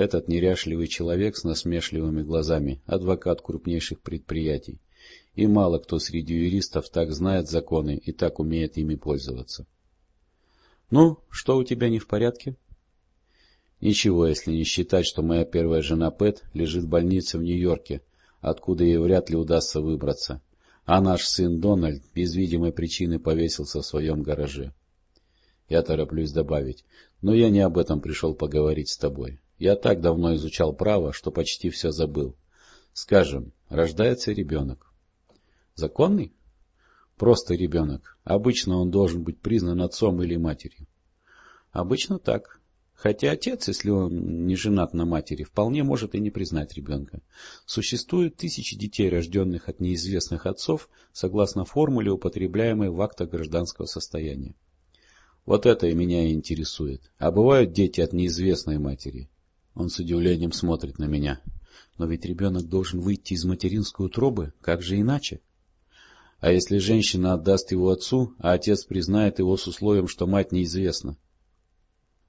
Этот неряшливый человек с насмешливыми глазами – адвокат крупнейших предприятий. И мало кто среди юристов так знает законы и так умеет ими пользоваться. «Ну, что у тебя не в порядке?» «Ничего, если не считать, что моя первая жена Пэт лежит в больнице в Нью-Йорке, откуда ей вряд ли удастся выбраться, а наш сын Дональд без видимой причины повесился в своем гараже. Я тороплюсь добавить, но я не об этом пришел поговорить с тобой. Я так давно изучал право, что почти все забыл. Скажем, рождается ребенок. Законный? Просто ребенок. Обычно он должен быть признан отцом или матерью. Обычно так. Хотя отец, если он не женат на матери, вполне может и не признать ребенка. Существуют тысячи детей, рожденных от неизвестных отцов, согласно формуле, употребляемой в актах гражданского состояния. Вот это и меня интересует. А бывают дети от неизвестной матери? Он с удивлением смотрит на меня. Но ведь ребенок должен выйти из материнской утробы, как же иначе? А если женщина отдаст его отцу, а отец признает его с условием, что мать неизвестна?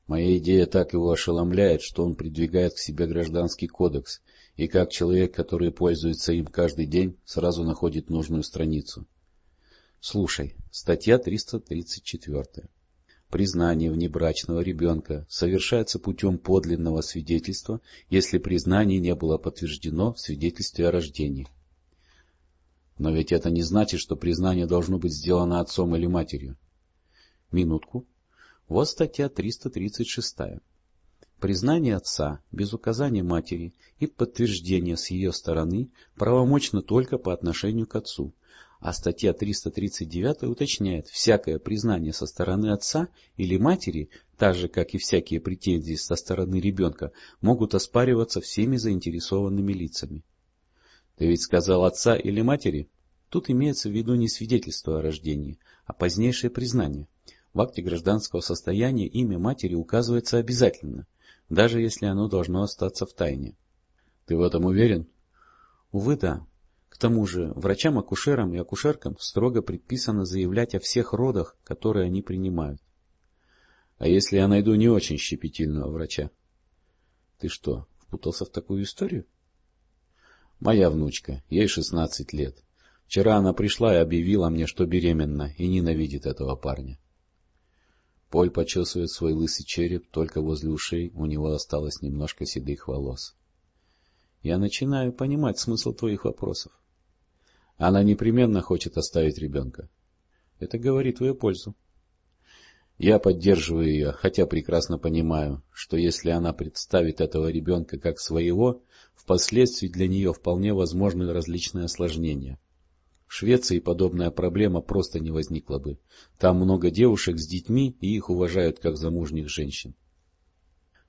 Моя идея так его ошеломляет, что он придвигает к себе гражданский кодекс, и как человек, который пользуется им каждый день, сразу находит нужную страницу. Слушай, статья 334. Признание внебрачного ребенка совершается путем подлинного свидетельства, если признание не было подтверждено в свидетельстве о рождении. Но ведь это не значит, что признание должно быть сделано отцом или матерью. Минутку. Вот статья 336. Признание отца без указания матери и подтверждения с ее стороны правомочно только по отношению к отцу, а статья 339 уточняет, всякое признание со стороны отца или матери, так же как и всякие претензии со стороны ребенка, могут оспариваться всеми заинтересованными лицами. Ты ведь сказал отца или матери? Тут имеется в виду не свидетельство о рождении, а позднейшее признание – в акте гражданского состояния имя матери указывается обязательно, даже если оно должно остаться в тайне. Ты в этом уверен? Увы, да. Тому же, врачам-акушерам и акушеркам строго предписано заявлять о всех родах, которые они принимают. А если я найду не очень щепетильного врача? Ты что, впутался в такую историю? Моя внучка, ей шестнадцать лет. Вчера она пришла и объявила мне, что беременна и ненавидит этого парня. Поль почесывает свой лысый череп, только возле ушей у него осталось немножко седых волос. Я начинаю понимать смысл твоих вопросов. Она непременно хочет оставить ребенка. Это говорит в ее пользу. Я поддерживаю ее, хотя прекрасно понимаю, что если она представит этого ребенка как своего, впоследствии для нее вполне возможны различные осложнения — в Швеции подобная проблема просто не возникла бы. Там много девушек с детьми, и их уважают как замужних женщин.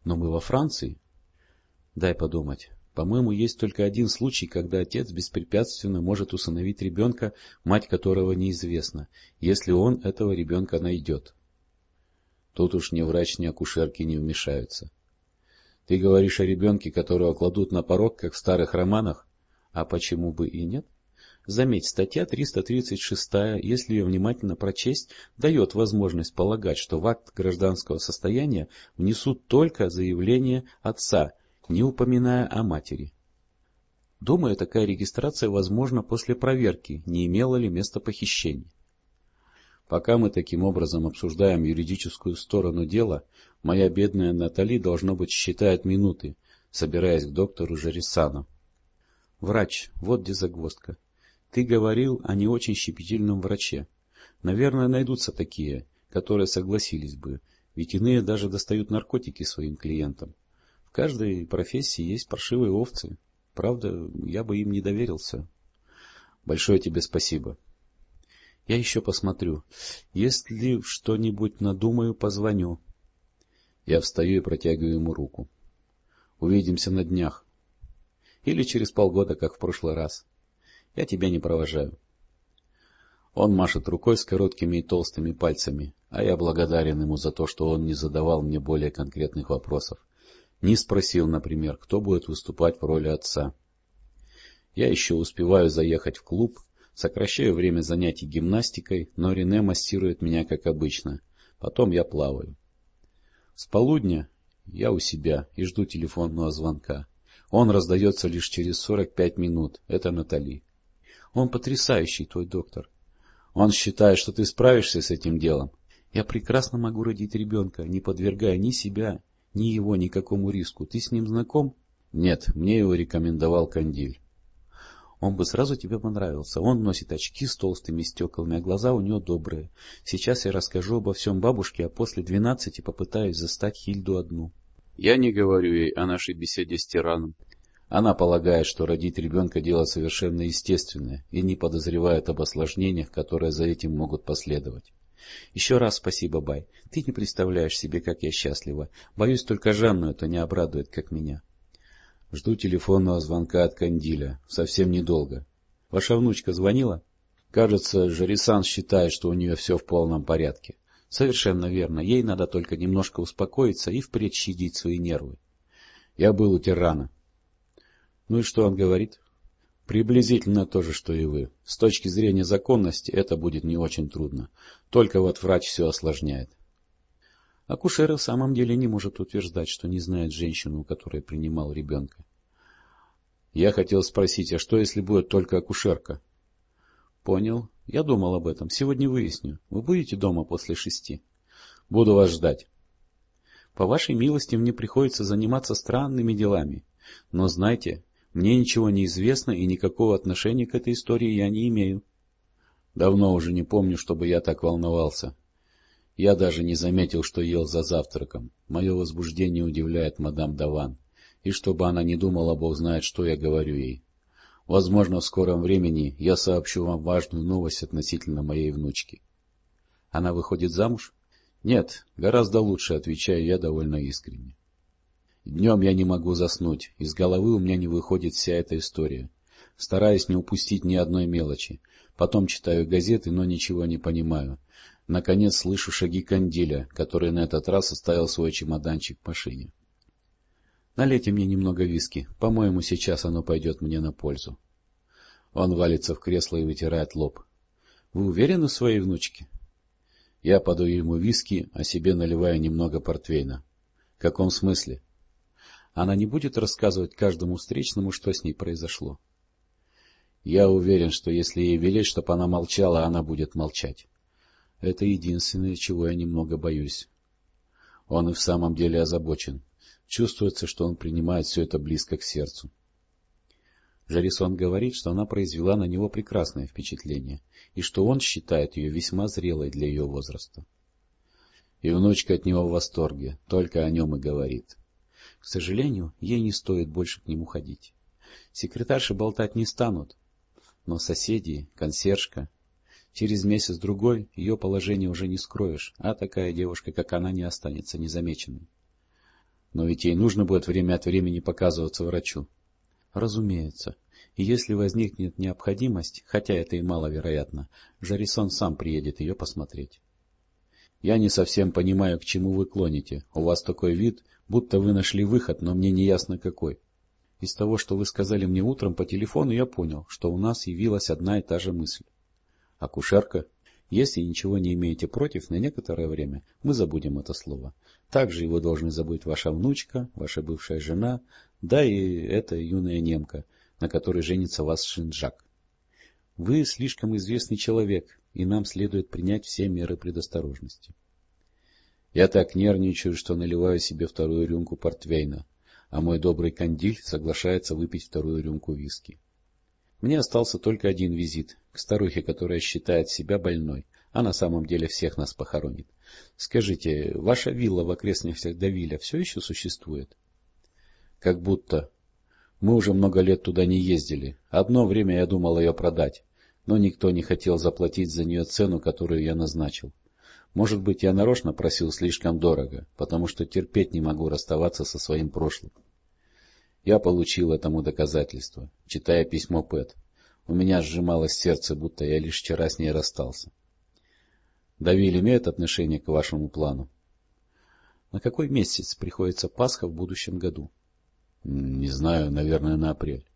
Но мы во Франции. Дай подумать. По-моему, есть только один случай, когда отец беспрепятственно может усыновить ребенка, мать которого неизвестна, если он этого ребенка найдет. Тут уж ни врач, ни акушерки не вмешаются. Ты говоришь о ребенке, которого кладут на порог, как в старых романах? А почему бы и нет? Заметь, статья 336, если ее внимательно прочесть, дает возможность полагать, что в акт гражданского состояния внесут только заявление отца, не упоминая о матери. Думаю, такая регистрация возможна после проверки, не имело ли место похищения. Пока мы таким образом обсуждаем юридическую сторону дела, моя бедная Натали, должно быть, считает минуты, собираясь к доктору Жарисану. Врач, вот где загвоздка. Ты говорил о не очень щепетильном враче. Наверное, найдутся такие, которые согласились бы, ведь иные даже достают наркотики своим клиентам. Каждой профессии есть паршивые овцы. Правда, я бы им не доверился. Большое тебе спасибо. Я еще посмотрю. Если что-нибудь надумаю, позвоню. Я встаю и протягиваю ему руку. Увидимся на днях. Или через полгода, как в прошлый раз. Я тебя не провожаю. Он машет рукой с короткими и толстыми пальцами, а я благодарен ему за то, что он не задавал мне более конкретных вопросов. Не спросил, например, кто будет выступать в роли отца. Я еще успеваю заехать в клуб, сокращаю время занятий гимнастикой, но Рене массирует меня как обычно. Потом я плаваю. С полудня Я у себя и жду телефонного звонка. Он раздается лишь через сорок пять минут. Это Натали. Он потрясающий, твой доктор. Он считает, что ты справишься с этим делом. Я прекрасно могу родить ребенка, не подвергая ни себя, ни его никакому риску. Ты с ним знаком? Нет, мне его рекомендовал Кандиль. Он бы сразу тебе понравился. Он носит очки с толстыми стеклами, а глаза у него добрые. Сейчас я расскажу обо всем бабушке, а после двенадцати попытаюсь застать Хильду одну. Я не говорю ей о нашей беседе с тираном. Она полагает, что родить ребенка дело совершенно естественное и не подозревает об осложнениях, которые за этим могут последовать. Еще раз спасибо, Бай. Ты не представляешь себе, как я счастлива. Боюсь, только Жанну это не обрадует, как меня. Жду телефонного звонка от Кандиля. Совсем недолго. Ваша внучка звонила? Кажется, Жарисан считает, что у нее все в полном порядке. Совершенно верно. Ей надо только немножко успокоиться и впредь щадить свои нервы. Я был у тирана. Ну и что он говорит? Приблизительно то же, что и вы. С точки зрения законности это будет не очень трудно. Только вот врач все осложняет. Акушер в самом деле не может утверждать, что не знает женщину, у которой принимал ребенка. Я хотел спросить, а что если будет только акушерка? Понял. Я думал об этом. Сегодня выясню. Вы будете дома после шести? Буду вас ждать. По вашей милости мне приходится заниматься странными делами. Но знайте, мне ничего не известно и никакого отношения к этой истории я не имею. Давно уже не помню, чтобы я так волновался. Я даже не заметил, что ел за завтраком. Мое возбуждение удивляет мадам Даван. И чтобы она не думала, бог знает, что я говорю ей. Возможно, в скором времени я сообщу вам важную новость относительно моей внучки. Она выходит замуж? Нет, гораздо лучше, отвечаю я довольно искренне. Днем я не могу заснуть, из головы у меня не выходит вся эта история. Стараюсь не упустить ни одной мелочи. Потом читаю газеты, но ничего не понимаю. Наконец слышу шаги Кандиля, который на этот раз оставил свой чемоданчик в машине. Налейте мне немного виски. По-моему, сейчас оно пойдет мне на пользу. Он валится в кресло и вытирает лоб. Вы уверены в своей внучке? Я подаю ему виски, а себе наливаю немного портвейна. В каком смысле? Она не будет рассказывать каждому встречному, что с ней произошло. Я уверен, что если ей велеть, чтобы она молчала, она будет молчать. Это единственное, чего я немного боюсь. Он и в самом деле озабочен. Чувствуется, что он принимает все это близко к сердцу. Жарисон говорит, что она произвела на него прекрасное впечатление, и что он считает ее весьма зрелой для ее возраста. И внучка от него в восторге, только о нем и говорит. К сожалению, ей не стоит больше к нему ходить. Секретарши болтать не станут, но соседи, консьержка... Через месяц-другой ее положение уже не скроешь, а такая девушка, как она, не останется незамеченной. Но ведь ей нужно будет время от времени показываться врачу. Разумеется. И если возникнет необходимость, хотя это и маловероятно, Жарисон сам приедет ее посмотреть. Я не совсем понимаю, к чему вы клоните. У вас такой вид, будто вы нашли выход, но мне не ясно какой. Из того, что вы сказали мне утром по телефону, я понял, что у нас явилась одна и та же мысль. Акушерка? Если ничего не имеете против, на некоторое время мы забудем это слово. Также его должны забыть ваша внучка, ваша бывшая жена, да и эта юная немка, на которой женится вас Шинджак. Вы слишком известный человек, и нам следует принять все меры предосторожности. Я так нервничаю, что наливаю себе вторую рюмку портвейна, а мой добрый кандиль соглашается выпить вторую рюмку виски. Мне остался только один визит к старухе, которая считает себя больной, а на самом деле всех нас похоронит. Скажите, ваша вилла в окрестностях Давиля все еще существует? Как будто. Мы уже много лет туда не ездили. Одно время я думал ее продать, но никто не хотел заплатить за нее цену, которую я назначил. Может быть, я нарочно просил слишком дорого, потому что терпеть не могу расставаться со своим прошлым. Я получил этому доказательство, читая письмо Пэт. У меня сжималось сердце, будто я лишь вчера с ней расстался. Давиль имеет отношение к вашему плану? На какой месяц приходится Пасха в будущем году? Не знаю, наверное, на апрель.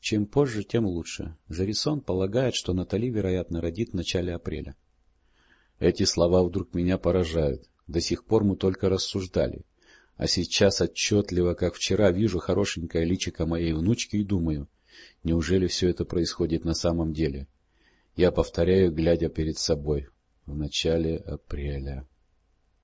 Чем позже, тем лучше. Жарисон полагает, что Натали, вероятно, родит в начале апреля. Эти слова вдруг меня поражают. До сих пор мы только рассуждали. А сейчас отчетливо, как вчера, вижу хорошенькое личико моей внучки и думаю, неужели все это происходит на самом деле? Я повторяю, глядя перед собой. В начале апреля.